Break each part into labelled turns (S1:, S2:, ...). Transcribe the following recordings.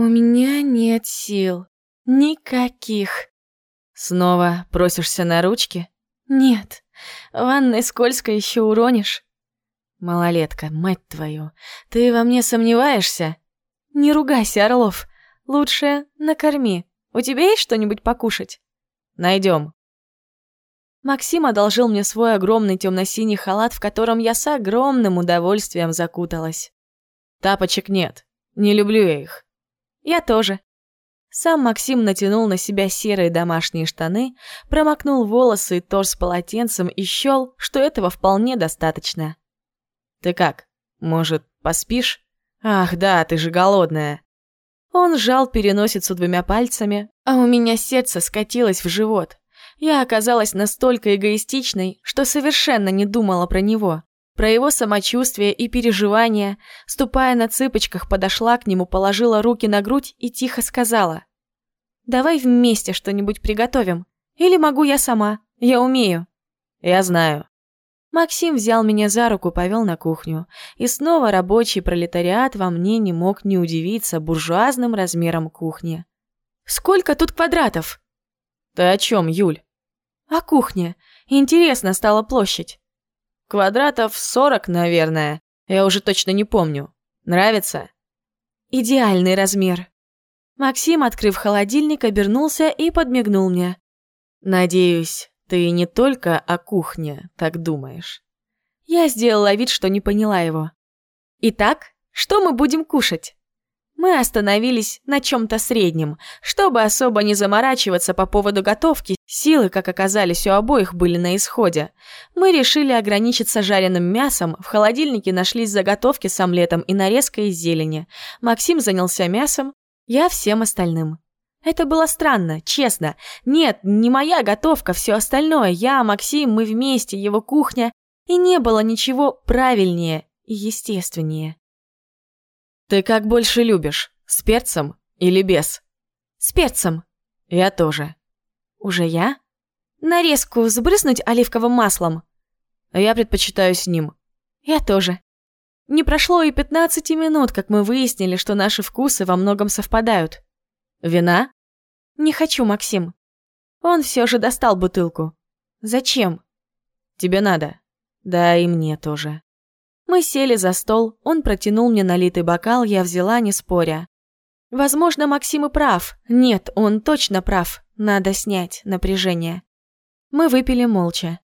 S1: У меня нет сил. Никаких.
S2: Снова просишься на ручки?
S1: Нет. Ванной скользко еще уронишь.
S2: Малолетка, мать твою, ты во мне сомневаешься?
S1: Не ругайся, Орлов. Лучше накорми. У тебя есть что-нибудь покушать?
S2: Найдем.
S1: Максим одолжил мне свой огромный темно-синий халат, в котором я с огромным удовольствием закуталась.
S2: Тапочек нет. Не люблю я их.
S1: Я тоже. Сам Максим натянул на себя серые домашние штаны, промокнул волосы и торс полотенцем и счел, что этого вполне достаточно.
S2: «Ты как? Может, поспишь? Ах, да, ты же голодная!»
S1: Он сжал переносицу двумя пальцами, а у меня сердце скатилось в живот. Я оказалась настолько эгоистичной, что совершенно не думала про него. Про его самочувствие и переживания, ступая на цыпочках, подошла к нему, положила руки на грудь и тихо сказала. «Давай вместе что-нибудь приготовим. Или могу я сама. Я умею».
S2: «Я знаю».
S1: Максим взял меня за руку, повел на кухню. И снова рабочий пролетариат во мне не мог не удивиться буржуазным размером кухни. «Сколько тут квадратов?»
S2: «Ты о чем, Юль?»
S1: «О кухне. Интересно стала площадь».
S2: «Квадратов сорок, наверное. Я уже точно не помню. Нравится?»
S1: «Идеальный размер». Максим, открыв холодильник, обернулся и подмигнул мне.
S2: «Надеюсь, ты не только о кухне так думаешь.
S1: Я сделала вид, что не поняла его. Итак, что мы будем кушать? Мы остановились на чем-то среднем, чтобы особо не заморачиваться по поводу готовки. Силы, как оказались, у обоих были на исходе. Мы решили ограничиться жареным мясом, в холодильнике нашлись заготовки с омлетом и нарезкой из зелени. Максим занялся мясом, я всем остальным. Это было странно, честно. Нет, не моя готовка, все остальное. Я, Максим, мы вместе, его кухня. И не было ничего правильнее и естественнее.
S2: Ты как больше любишь, с перцем или без?
S1: С перцем.
S2: Я тоже.
S1: Уже я? Нарезку сбрызнуть оливковым маслом?
S2: Я предпочитаю с ним.
S1: Я тоже. Не прошло и 15 минут, как мы выяснили, что наши вкусы во многом совпадают.
S2: Вина?
S1: Не хочу, Максим. Он все же достал бутылку. Зачем?
S2: Тебе надо. Да и мне тоже.
S1: Мы сели за стол, он протянул мне налитый бокал, я взяла, не споря. Возможно, Максим и прав. Нет, он точно прав. Надо снять напряжение. Мы выпили молча.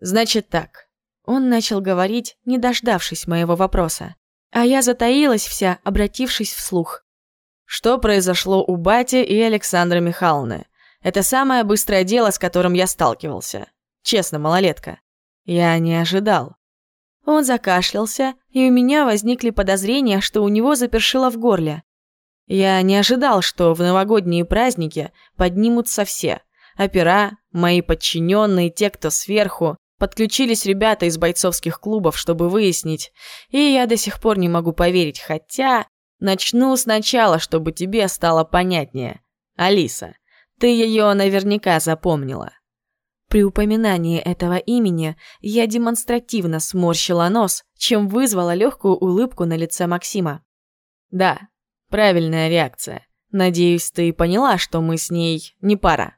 S2: Значит так.
S1: Он начал говорить, не дождавшись моего вопроса. А я затаилась вся, обратившись вслух.
S2: Что произошло у Бати и Александры Михайловны? Это самое быстрое дело, с которым я сталкивался. Честно, малолетка. Я не ожидал.
S1: Он закашлялся, и у меня возникли подозрения, что у него запершило в горле.
S2: Я не ожидал, что в новогодние праздники поднимутся все. Опера, мои подчиненные, те, кто сверху. Подключились ребята из бойцовских клубов, чтобы выяснить. И я до сих пор не могу поверить, хотя... Начну сначала, чтобы тебе стало понятнее. Алиса, ты ее наверняка запомнила.
S1: При упоминании этого имени я демонстративно сморщила нос, чем вызвала легкую улыбку на лице Максима.
S2: Да, правильная реакция. Надеюсь, ты поняла, что мы с ней не пара.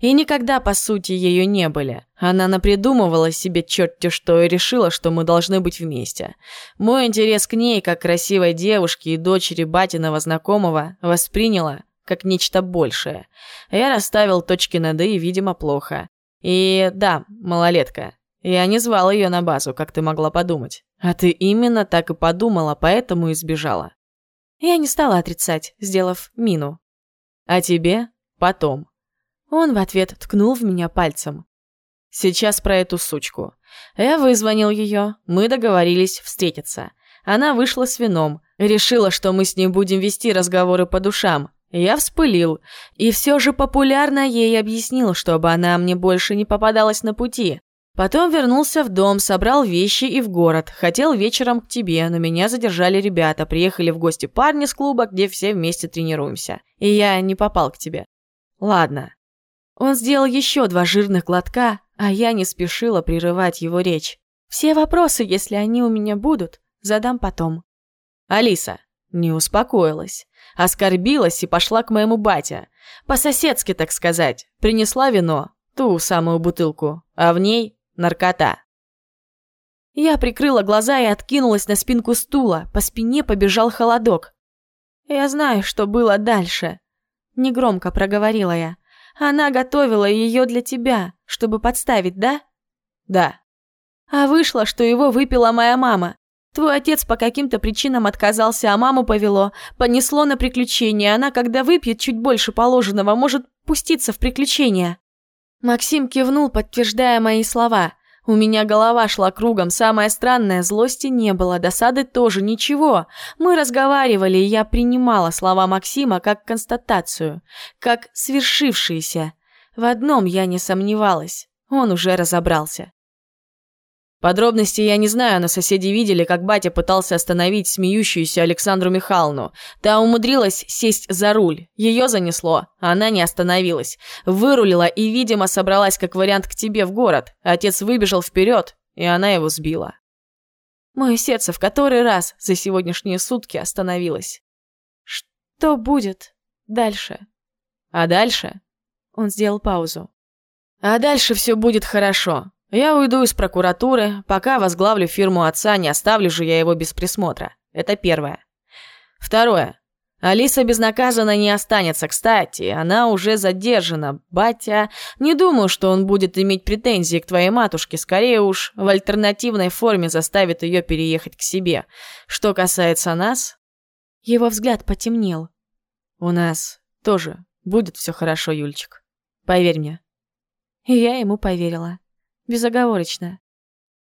S2: И никогда, по сути, ее не были. Она напридумывала себе черти что и решила, что мы должны быть вместе. Мой интерес к ней, как красивой девушке и дочери батиного знакомого, восприняла как нечто большее. Я расставил точки над «и», видимо, плохо. И да, малолетка, я не звал ее на базу, как ты могла подумать. А ты именно так и подумала, поэтому и сбежала.
S1: Я не стала отрицать, сделав мину.
S2: А тебе потом.
S1: Он в ответ ткнул в меня пальцем.
S2: «Сейчас про эту сучку. Я вызвонил ее, мы договорились встретиться. Она вышла с вином, решила, что мы с ней будем вести разговоры по душам. Я вспылил, и все же популярно ей объяснил, чтобы она мне больше не попадалась на пути. Потом вернулся в дом, собрал вещи и в город. Хотел вечером к тебе, но меня задержали ребята. Приехали в гости парни с клуба, где все вместе тренируемся. И я не попал к тебе. Ладно, он сделал еще два жирных глотка, а я не спешила прерывать его речь. Все вопросы, если они у меня будут, задам потом. Алиса, Не успокоилась. Оскорбилась и пошла к моему бате. По-соседски, так сказать. Принесла вино, ту самую бутылку, а в ней наркота.
S1: Я прикрыла глаза и откинулась на спинку стула. По спине побежал холодок. «Я знаю, что было дальше», — негромко проговорила я. «Она готовила ее для тебя, чтобы подставить, да?»
S2: «Да».
S1: «А вышло, что его выпила моя мама. Твой отец по каким-то причинам отказался, а маму повело. Понесло на приключения. Она, когда выпьет чуть больше положенного, может пуститься в приключения». Максим кивнул, подтверждая мои слова — у меня голова шла кругом, самое странное, злости не было, досады тоже ничего. Мы разговаривали, и я принимала слова Максима как констатацию, как свершившиеся. В одном я не сомневалась, он уже разобрался.
S2: Подробностей я не знаю, но соседи видели, как батя пытался остановить смеющуюся Александру Михайловну. Та умудрилась сесть за руль. Ее занесло, а она не остановилась. Вырулила и, видимо, собралась как вариант к тебе в город. Отец выбежал вперед, и она его сбила.
S1: Мое сердце в который раз за сегодняшние сутки остановилось. Что будет дальше?
S2: А дальше?
S1: Он сделал паузу.
S2: А дальше все будет хорошо. Я уйду из прокуратуры, пока возглавлю фирму отца, не оставлю же я его без присмотра. Это первое. Второе. Алиса безнаказанно не останется, кстати, она уже задержана. Батя, не думаю, что он будет иметь претензии к твоей матушке, скорее уж в альтернативной форме заставит ее переехать к себе. Что касается нас...
S1: Его взгляд потемнел.
S2: У нас тоже будет все хорошо, Юльчик. Поверь мне.
S1: И я ему поверила безоговорочно.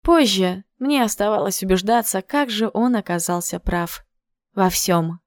S1: Позже мне оставалось убеждаться, как же он оказался прав. Во всем.